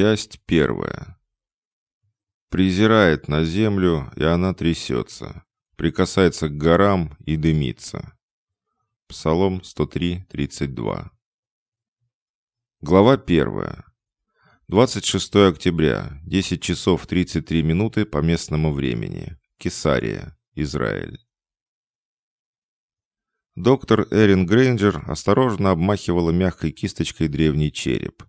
Часть первая. Презирает на землю, и она трясется. Прикасается к горам и дымится. Псалом 103, 32. Глава первая. 26 октября, 10 часов 33 минуты по местному времени. Кесария, Израиль. Доктор Эрин Грейнджер осторожно обмахивала мягкой кисточкой древний череп.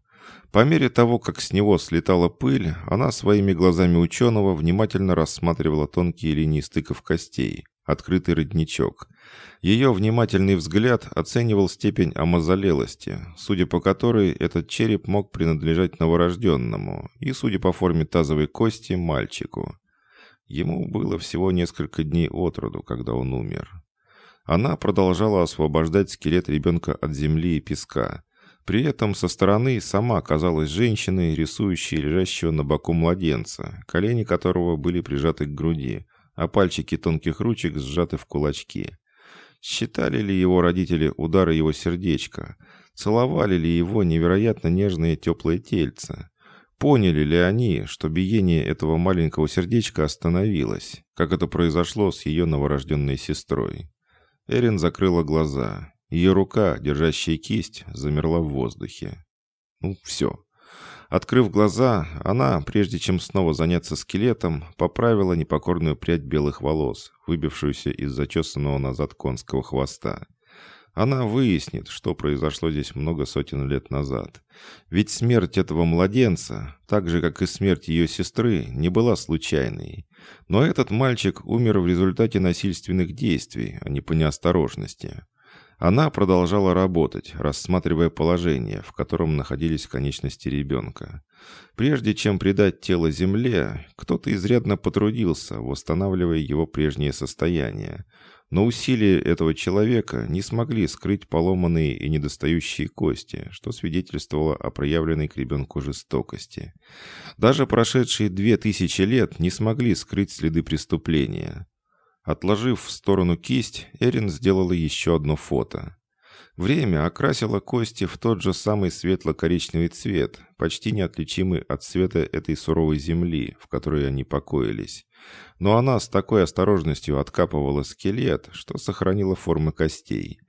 По мере того, как с него слетала пыль, она своими глазами ученого внимательно рассматривала тонкие линии стыков костей, открытый родничок. Ее внимательный взгляд оценивал степень омазолелости, судя по которой этот череп мог принадлежать новорожденному и, судя по форме тазовой кости, мальчику. Ему было всего несколько дней от роду, когда он умер. Она продолжала освобождать скелет ребенка от земли и песка, при этом со стороны сама казалась женщиной, рисующей лежащего на боку младенца, колени которого были прижаты к груди, а пальчики тонких ручек сжаты в кулачки. Считали ли его родители удары его сердечка? Целовали ли его невероятно нежные теплые тельца? Поняли ли они, что биение этого маленького сердечка остановилось, как это произошло с ее новорожденной сестрой? Эрин закрыла глаза. Ее рука, держащая кисть, замерла в воздухе. Ну, все. Открыв глаза, она, прежде чем снова заняться скелетом, поправила непокорную прядь белых волос, выбившуюся из зачесанного назад конского хвоста. Она выяснит, что произошло здесь много сотен лет назад. Ведь смерть этого младенца, так же, как и смерть ее сестры, не была случайной. Но этот мальчик умер в результате насильственных действий, а не по неосторожности. Она продолжала работать, рассматривая положение, в котором находились конечности ребенка. Прежде чем придать тело земле, кто-то изрядно потрудился, восстанавливая его прежнее состояние. Но усилия этого человека не смогли скрыть поломанные и недостающие кости, что свидетельствовало о проявленной к ребенку жестокости. Даже прошедшие две тысячи лет не смогли скрыть следы преступления. Отложив в сторону кисть, Эрин сделала еще одно фото. Время окрасило кости в тот же самый светло-коричневый цвет, почти неотличимый от цвета этой суровой земли, в которой они покоились. Но она с такой осторожностью откапывала скелет, что сохранила формы костей.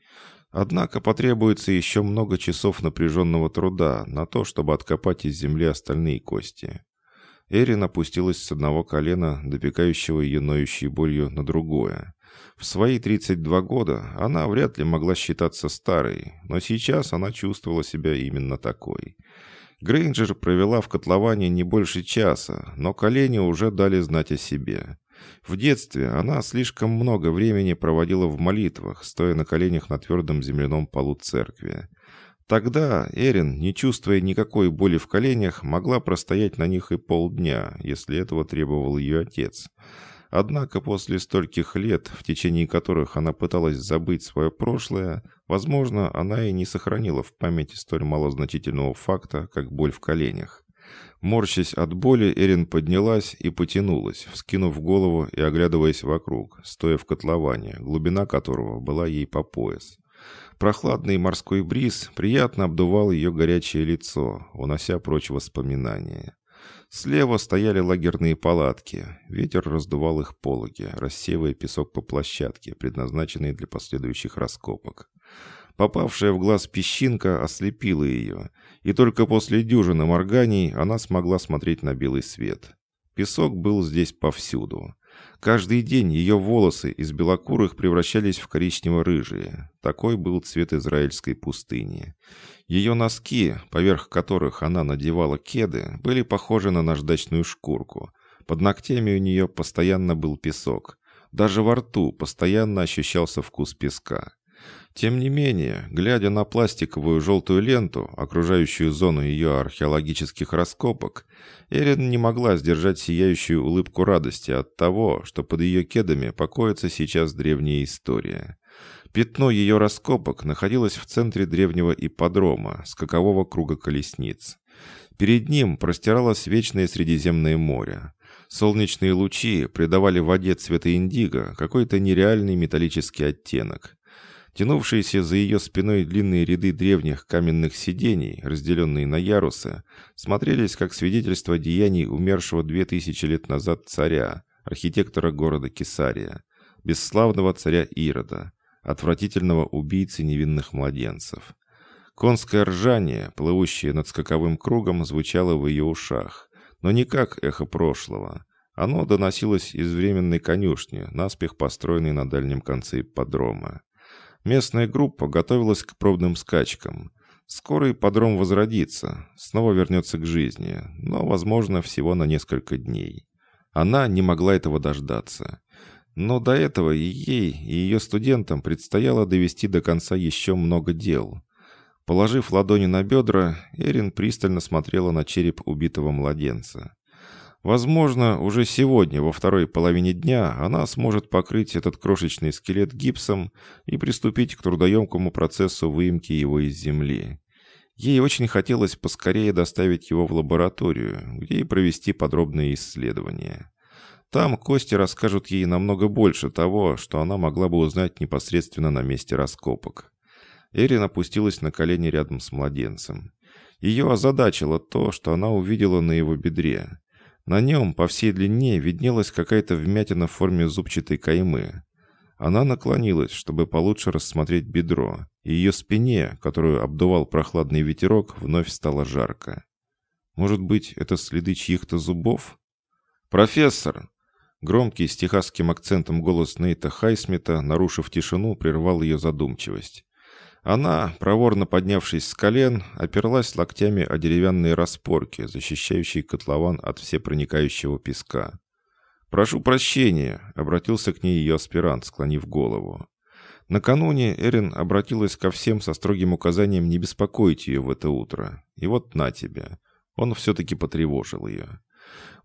Однако потребуется еще много часов напряженного труда на то, чтобы откопать из земли остальные кости. Эрин опустилась с одного колена, допекающего ее ноющей болью, на другое. В свои 32 года она вряд ли могла считаться старой, но сейчас она чувствовала себя именно такой. Грейнджер провела в котловане не больше часа, но колени уже дали знать о себе. В детстве она слишком много времени проводила в молитвах, стоя на коленях на твердом земляном полу церкви. Тогда Эрин, не чувствуя никакой боли в коленях, могла простоять на них и полдня, если этого требовал ее отец. Однако после стольких лет, в течение которых она пыталась забыть свое прошлое, возможно, она и не сохранила в памяти столь малозначительного факта, как боль в коленях. Морщась от боли, Эрин поднялась и потянулась, вскинув голову и оглядываясь вокруг, стоя в котловане, глубина которого была ей по пояс. Прохладный морской бриз приятно обдувал ее горячее лицо, унося прочь воспоминания. Слева стояли лагерные палатки. Ветер раздувал их пологи, рассеивая песок по площадке, предназначенной для последующих раскопок. Попавшая в глаз песчинка ослепила ее, и только после дюжины морганий она смогла смотреть на белый свет. Песок был здесь повсюду. Каждый день ее волосы из белокурых превращались в коричнево-рыжие. Такой был цвет израильской пустыни. Ее носки, поверх которых она надевала кеды, были похожи на наждачную шкурку. Под ногтями у нее постоянно был песок. Даже во рту постоянно ощущался вкус песка. Тем не менее, глядя на пластиковую желтую ленту, окружающую зону ее археологических раскопок, Эрин не могла сдержать сияющую улыбку радости от того, что под ее кедами покоится сейчас древняя история. Пятно ее раскопок находилось в центре древнего ипподрома, скакового круга колесниц. Перед ним простиралось вечное Средиземное море. Солнечные лучи придавали воде цвета индиго какой-то нереальный металлический оттенок. Тянувшиеся за ее спиной длинные ряды древних каменных сидений, разделенные на ярусы, смотрелись как свидетельство деяний умершего две тысячи лет назад царя, архитектора города Кесария, бесславного царя Ирода, отвратительного убийцы невинных младенцев. Конское ржание, плывущее над скаковым кругом, звучало в ее ушах, но не как эхо прошлого. Оно доносилось из временной конюшни, наспех построенной на дальнем конце ипподрома. Местная группа готовилась к пробным скачкам. Скоро ипподром возродится, снова вернется к жизни, но, возможно, всего на несколько дней. Она не могла этого дождаться. Но до этого и ей, и ее студентам предстояло довести до конца еще много дел. Положив ладони на бедра, Эрин пристально смотрела на череп убитого младенца. Возможно, уже сегодня, во второй половине дня, она сможет покрыть этот крошечный скелет гипсом и приступить к трудоемкому процессу выемки его из земли. Ей очень хотелось поскорее доставить его в лабораторию, где и провести подробные исследования. Там кости расскажут ей намного больше того, что она могла бы узнать непосредственно на месте раскопок. Эрин опустилась на колени рядом с младенцем. Ее озадачило то, что она увидела на его бедре. На нем по всей длине виднелась какая-то вмятина в форме зубчатой каймы. Она наклонилась, чтобы получше рассмотреть бедро, и ее спине, которую обдувал прохладный ветерок, вновь стало жарко. Может быть, это следы чьих-то зубов? «Профессор!» Громкий с техасским акцентом голос Нейта Хайсмита, нарушив тишину, прервал ее задумчивость. Она, проворно поднявшись с колен, оперлась локтями о деревянные распорки, защищающие котлован от всепроникающего песка. «Прошу прощения», — обратился к ней ее аспирант, склонив голову. Накануне Эрин обратилась ко всем со строгим указанием не беспокоить ее в это утро. И вот на тебе. Он все-таки потревожил ее.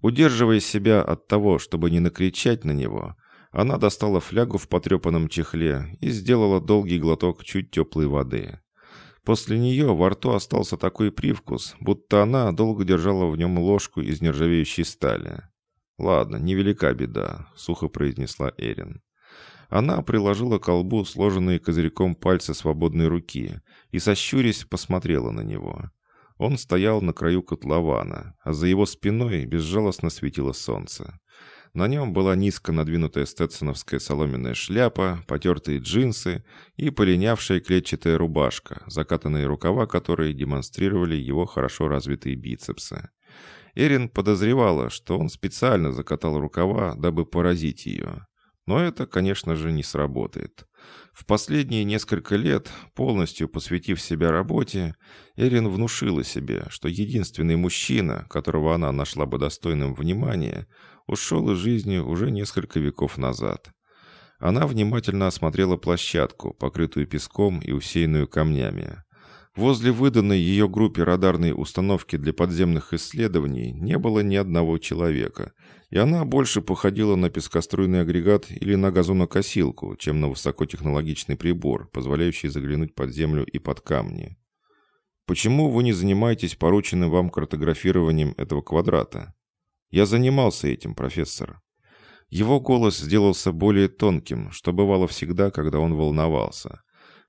Удерживая себя от того, чтобы не накричать на него, она достала флягу в потрепанном чехле и сделала долгий глоток чуть теплой воды. После нее во рту остался такой привкус, будто она долго держала в нем ложку из нержавеющей стали. «Ладно, невелика беда», — сухо произнесла Эрин. Она приложила колбу сложенные козырьком пальцы свободной руки и, сощурясь, посмотрела на него. Он стоял на краю котлована, а за его спиной безжалостно светило солнце. На нем была низко надвинутая стетсоновская соломенная шляпа, потертые джинсы и полинявшая клетчатая рубашка, закатанные рукава которой демонстрировали его хорошо развитые бицепсы. Эрин подозревала, что он специально закатал рукава, дабы поразить ее. Но это, конечно же, не сработает. В последние несколько лет, полностью посвятив себя работе, Эрин внушила себе, что единственный мужчина, которого она нашла бы достойным внимания, ушел из жизни уже несколько веков назад. Она внимательно осмотрела площадку, покрытую песком и усеянную камнями. Возле выданной ее группе радарной установки для подземных исследований не было ни одного человека, и она больше походила на пескоструйный агрегат или на газонокосилку, чем на высокотехнологичный прибор, позволяющий заглянуть под землю и под камни. Почему вы не занимаетесь порученным вам картографированием этого квадрата? Я занимался этим, профессор. Его голос сделался более тонким, что бывало всегда, когда он волновался.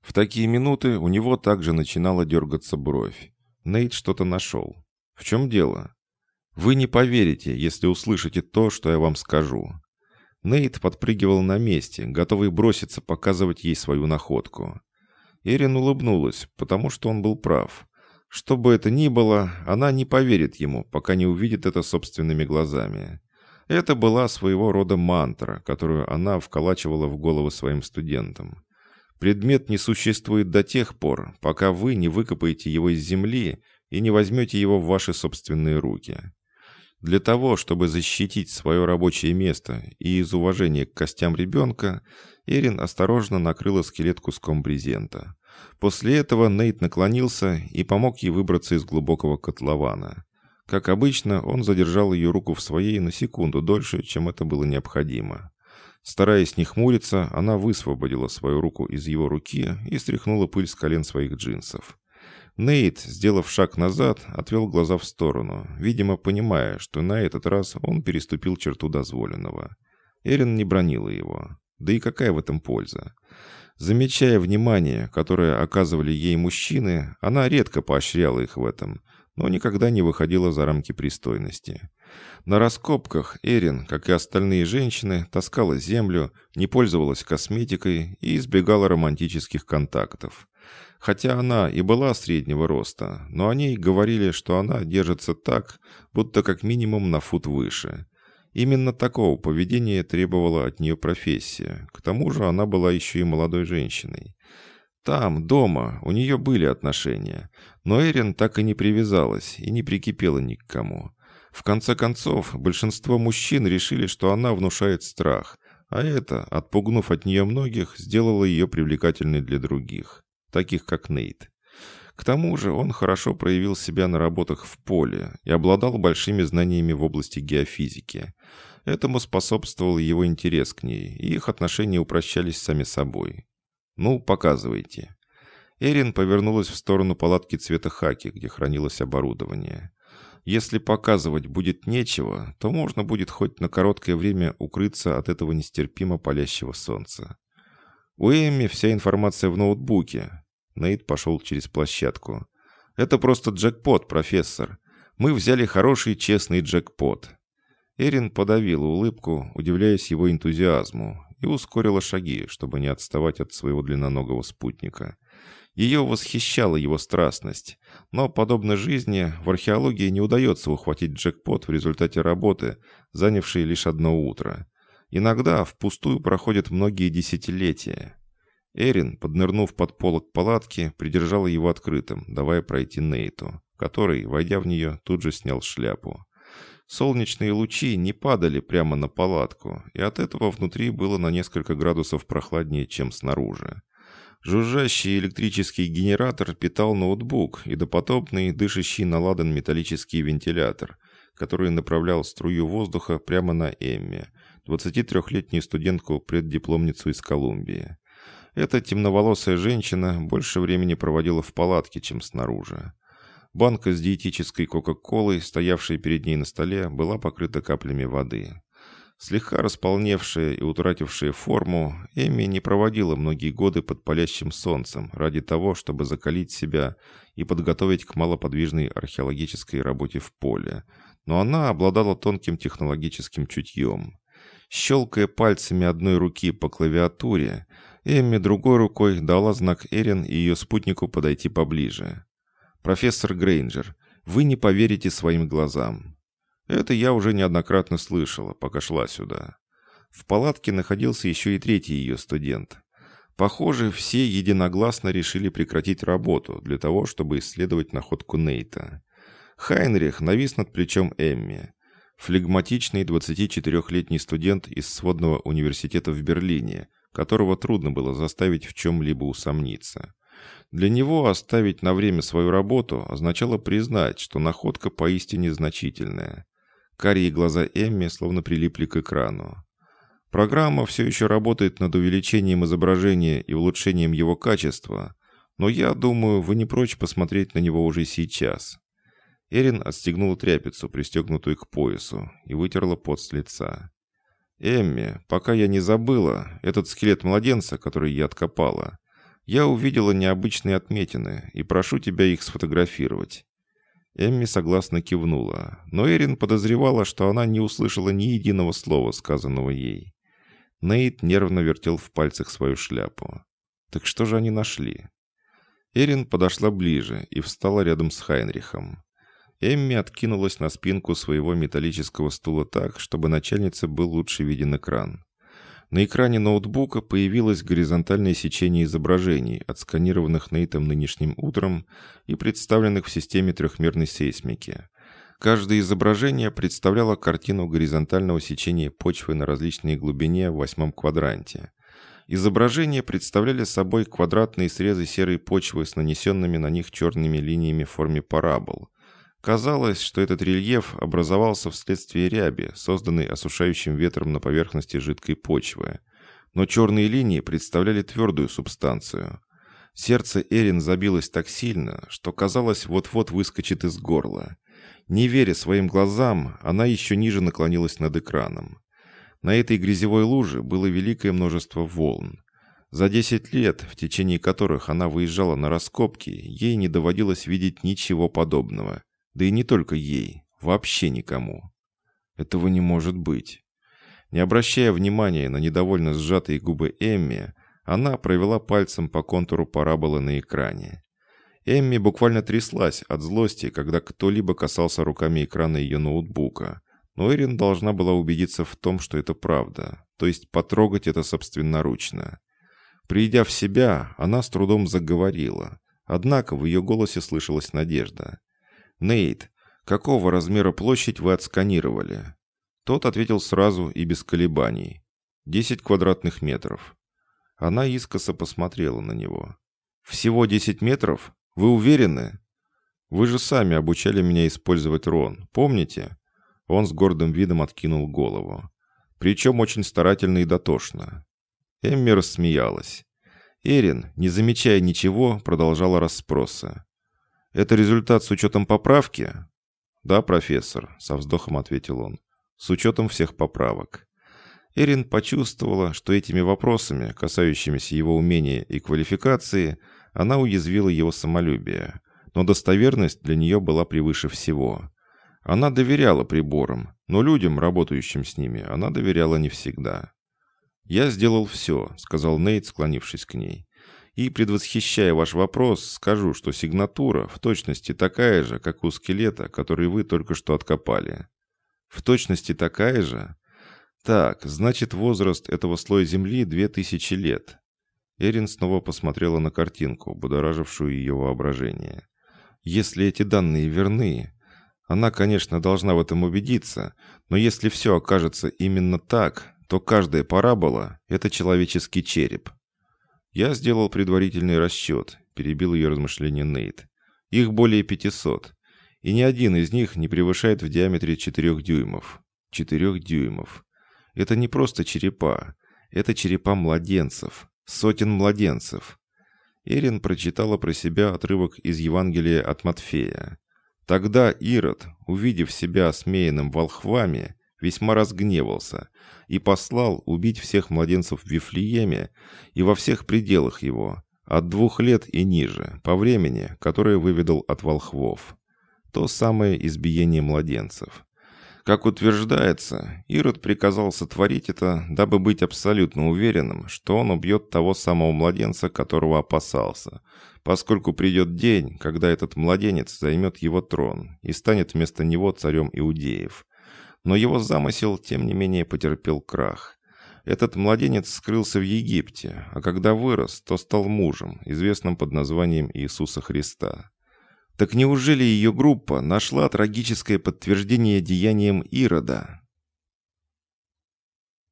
В такие минуты у него также начинала дергаться бровь. Нейт что-то нашел. В чем дело? Вы не поверите, если услышите то, что я вам скажу. Нейт подпрыгивал на месте, готовый броситься показывать ей свою находку. Эрин улыбнулась, потому что он был прав. Что бы это ни было, она не поверит ему, пока не увидит это собственными глазами. Это была своего рода мантра, которую она вколачивала в голову своим студентам. Предмет не существует до тех пор, пока вы не выкопаете его из земли и не возьмете его в ваши собственные руки. Для того, чтобы защитить свое рабочее место и из уважения к костям ребенка, Эрин осторожно накрыла скелет куском брезента. После этого Нейт наклонился и помог ей выбраться из глубокого котлована. Как обычно, он задержал ее руку в своей на секунду дольше, чем это было необходимо. Стараясь не хмуриться, она высвободила свою руку из его руки и стряхнула пыль с колен своих джинсов. Нейт, сделав шаг назад, отвел глаза в сторону, видимо, понимая, что на этот раз он переступил черту дозволенного. Эрин не бронила его. Да и какая в этом польза? Замечая внимание, которое оказывали ей мужчины, она редко поощряла их в этом, но никогда не выходила за рамки пристойности. На раскопках Эрин, как и остальные женщины, таскала землю, не пользовалась косметикой и избегала романтических контактов. Хотя она и была среднего роста, но о ней говорили, что она держится так, будто как минимум на фут выше. Именно такого поведения требовала от нее профессия. К тому же она была еще и молодой женщиной. Там, дома, у нее были отношения, но Эрин так и не привязалась и не прикипела ни к кому. В конце концов, большинство мужчин решили, что она внушает страх, а это, отпугнув от нее многих, сделало ее привлекательной для других, таких как Нейт. К тому же он хорошо проявил себя на работах в поле и обладал большими знаниями в области геофизики. Этому способствовал его интерес к ней, и их отношения упрощались сами собой. «Ну, показывайте». Эрин повернулась в сторону палатки цвета хаки, где хранилось оборудование. Если показывать будет нечего, то можно будет хоть на короткое время укрыться от этого нестерпимо палящего солнца. У Эми вся информация в ноутбуке, Нейт пошел через площадку. «Это просто джекпот, профессор. Мы взяли хороший честный джекпот». Эрин подавила улыбку, удивляясь его энтузиазму, и ускорила шаги, чтобы не отставать от своего длинноногого спутника. Ее восхищала его страстность, но, подобно жизни, в археологии не удается ухватить джекпот в результате работы, занявшей лишь одно утро. Иногда впустую проходят многие десятилетия. Эрин, поднырнув под полок палатки, придержала его открытым, давая пройти Нейту, который, войдя в нее, тут же снял шляпу. Солнечные лучи не падали прямо на палатку, и от этого внутри было на несколько градусов прохладнее, чем снаружи. Жужжащий электрический генератор питал ноутбук и допотопный, дышащий на ладан металлический вентилятор, который направлял струю воздуха прямо на Эмми, 23-летнюю студентку-преддипломницу из Колумбии. Эта темноволосая женщина больше времени проводила в палатке, чем снаружи. Банка с диетической кока-колой, стоявшая перед ней на столе, была покрыта каплями воды. Слегка располневшая и утратившая форму, Эми не проводила многие годы под палящим солнцем ради того, чтобы закалить себя и подготовить к малоподвижной археологической работе в поле. Но она обладала тонким технологическим чутьем. Щелкая пальцами одной руки по клавиатуре, Эмми другой рукой дала знак Эрин и ее спутнику подойти поближе. «Профессор Грейнджер, вы не поверите своим глазам». Это я уже неоднократно слышала, пока шла сюда. В палатке находился еще и третий ее студент. Похоже, все единогласно решили прекратить работу для того, чтобы исследовать находку Нейта. Хайнрих навис над плечом Эмми. Флегматичный 24-летний студент из сводного университета в Берлине, которого трудно было заставить в чем-либо усомниться. Для него оставить на время свою работу означало признать, что находка поистине значительная. Карие глаза Эмми словно прилипли к экрану. Программа все еще работает над увеличением изображения и улучшением его качества, но я думаю, вы не прочь посмотреть на него уже сейчас. Эрин отстегнула тряпицу, пристегнутую к поясу, и вытерла пот с лица. «Эмми, пока я не забыла, этот скелет младенца, который я откопала, я увидела необычные отметины и прошу тебя их сфотографировать». Эмми согласно кивнула, но Эрин подозревала, что она не услышала ни единого слова, сказанного ей. Нейт нервно вертел в пальцах свою шляпу. Так что же они нашли? Эрин подошла ближе и встала рядом с Хайнрихом. Эмми откинулась на спинку своего металлического стула так, чтобы начальнице был лучше виден экран. На экране ноутбука появилось горизонтальное сечение изображений, отсканированных Нейтом нынешним утром и представленных в системе трехмерной сейсмики. Каждое изображение представляло картину горизонтального сечения почвы на различной глубине в восьмом квадранте. Изображения представляли собой квадратные срезы серой почвы с нанесенными на них черными линиями в форме парабол – Казалось, что этот рельеф образовался вследствие ряби, созданной осушающим ветром на поверхности жидкой почвы. Но черные линии представляли твердую субстанцию. Сердце Эрин забилось так сильно, что казалось, вот-вот выскочит из горла. Не веря своим глазам, она еще ниже наклонилась над экраном. На этой грязевой луже было великое множество волн. За 10 лет, в течение которых она выезжала на раскопки, ей не доводилось видеть ничего подобного. Да и не только ей, вообще никому. Этого не может быть. Не обращая внимания на недовольно сжатые губы Эмми, она провела пальцем по контуру параболы на экране. Эмми буквально тряслась от злости, когда кто-либо касался руками экрана ее ноутбука. Но Эрин должна была убедиться в том, что это правда, то есть потрогать это собственноручно. Придя в себя, она с трудом заговорила. Однако в ее голосе слышалась надежда. «Нейт, какого размера площадь вы отсканировали?» Тот ответил сразу и без колебаний. «Десять квадратных метров». Она искоса посмотрела на него. «Всего десять метров? Вы уверены?» «Вы же сами обучали меня использовать рон, помните?» Он с гордым видом откинул голову. Причем очень старательно и дотошно. Эмми рассмеялась. Эрин, не замечая ничего, продолжала расспросы. «Это результат с учетом поправки?» «Да, профессор», — со вздохом ответил он с учетом всех поправок. Эрин почувствовала, что этими вопросами, касающимися его умения и квалификации, она уязвила его самолюбие, но достоверность для нее была превыше всего. Она доверяла приборам, но людям, работающим с ними, она доверяла не всегда. «Я сделал все», — сказал Нейт, склонившись к ней. «И, предвосхищая ваш вопрос, скажу, что сигнатура в точности такая же, как у скелета, который вы только что откопали. В точности такая же? Так, значит, возраст этого слоя Земли две тысячи лет. Эрин снова посмотрела на картинку, будоражившую ее воображение. Если эти данные верны, она, конечно, должна в этом убедиться, но если все окажется именно так, то каждая парабола – это человеческий череп. Я сделал предварительный расчет, перебил ее размышления Нейт. Их более 500 и ни один из них не превышает в диаметре 4 дюймов. 4 дюймов. Это не просто черепа, это черепа младенцев, сотен младенцев. Эрин прочитала про себя отрывок из Евангелия от Матфея. Тогда Ирод, увидев себя осмеянным волхвами, весьма разгневался и послал убить всех младенцев в Вифлееме и во всех пределах его, от двух лет и ниже, по времени, которое выведал от волхвов то самое избиение младенцев. Как утверждается, Ирод приказал сотворить это, дабы быть абсолютно уверенным, что он убьет того самого младенца, которого опасался, поскольку придет день, когда этот младенец займет его трон и станет вместо него царем иудеев. Но его замысел, тем не менее, потерпел крах. Этот младенец скрылся в Египте, а когда вырос, то стал мужем, известным под названием Иисуса Христа. Так неужели ее группа нашла трагическое подтверждение деяниям Ирода?